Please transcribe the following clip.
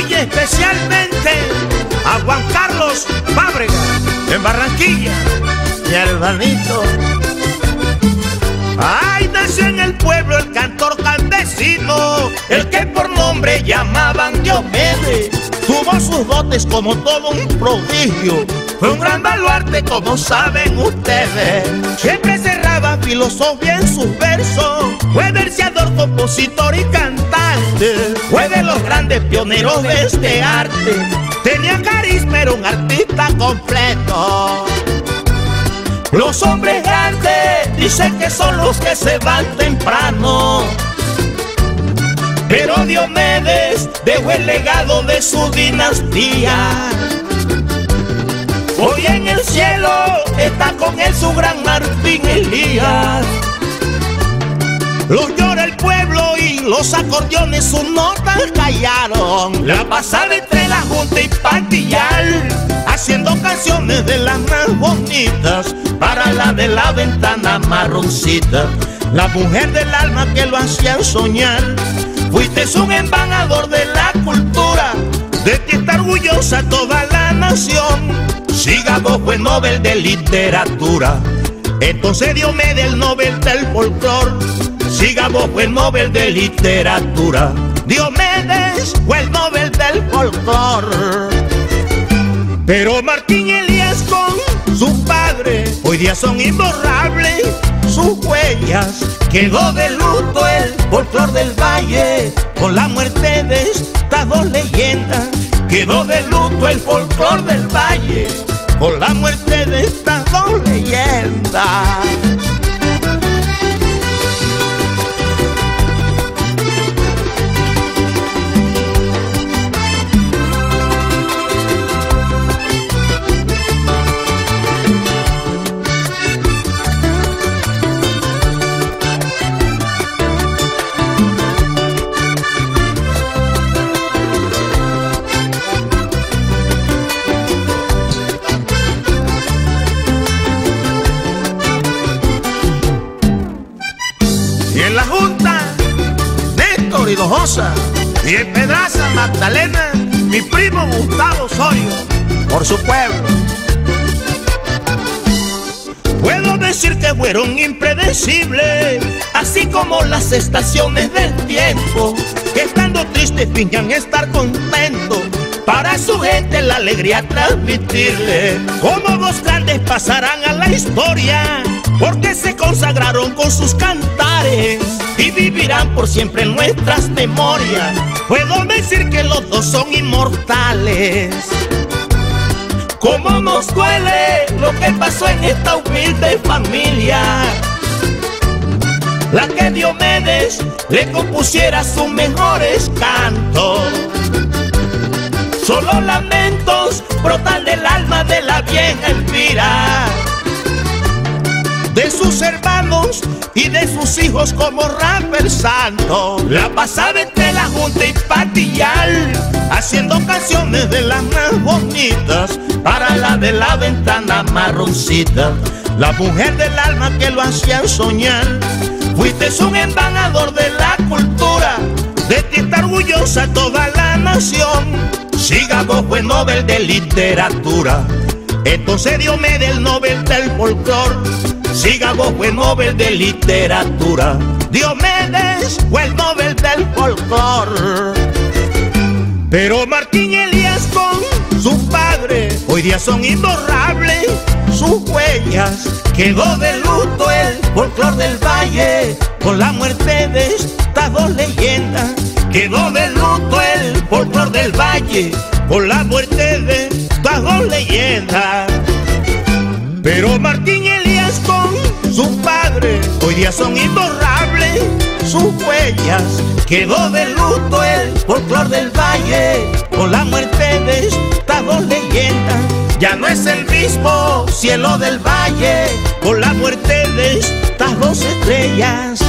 especialmente a Juan Carlos Fábrega en Barranquilla y hermanito. Ay, nació en el pueblo el cantor campesino, el que por nombre llamaban Diomedes. Tuvo sus dotes como todo un prodigio, fue un gran baluarte como saben ustedes. Siempre filosofía en sus versos, fue verseador, compositor y cantante. Fue de los grandes pioneros de este arte. Tenía carisma, era un artista completo. Los hombres grandes dicen que son los que se van temprano. Pero Diomedes dejó el legado de su dinastía. Hoy en el cielo está con él su gran Martín Elías. Lo llora el pueblo y los acordeones sus notas callaron. La pasada entre la Junta y Pantillal, haciendo canciones de las más bonitas para la de la ventana marroncita. La mujer del alma que lo hacía soñar. Fuiste un embanador de la cultura, de ti está orgullosa nación. Vos fue Nobel de Literatura, entonces Dios-me del Nobel del Folclor. Siga vos fue Nobel de Literatura, Diomedes fue el Nobel del Folclor. Pero Martín Elías con su padre hoy día son imborrables sus huellas. Quedó de luto el folclor del valle con la muerte de estas dos leyendas. Quedó de luto el folclor del valle con la muerte de Néstor Hinojosa. Y en Pedraza, Magdalena, mi primo Gustavo Osorio, por su pueblo. Puedo decir que fueron impredecibles, así como las estaciones del tiempo, que estando tristes fingan estar contentos. Para su gente la alegría transmitirle, como dos grandes pasarán a la historia, porque se consagraron con sus cantares y vivirán por siempre en nuestras memorias. Puedo decir que los dos son inmortales. Cómo nos duele lo que pasó en esta humilde familia. La que Diomedes le compusiera sus mejores cantos. Solo lamentos brotan del alma de la vieja Elvira. De sus hermanos sus hijos como rapper santo. La pasaba entre la Junta y Patillal, haciendo canciones de las más bonitas para la de la ventana marroncita. La mujer del alma que lo hacían soñar. Fuiste un embanador de la cultura, de ti está orgullosa toda la nación. Siga vos fue Nobel de Literatura, entonces Dios-me del Nobel del Folclor. Siga vos fue Nobel de Literatura, Diomedes fue el Nobel del Folclor. Pero Martín Elías con su padre hoy día son imborrables sus huellas. Quedó de luto el folclor del valle con la muerte de estas dos leyendas. Quedó de luto el folclor del valle con la muerte de estas dos leyendas. Pero Martín Elías con hoy día son imborrables sus huellas. Quedó de luto el folclor del valle con la muerte de estas dos leyendas. Ya no es el mismo cielo del valle con la muerte de estas dos estrellas.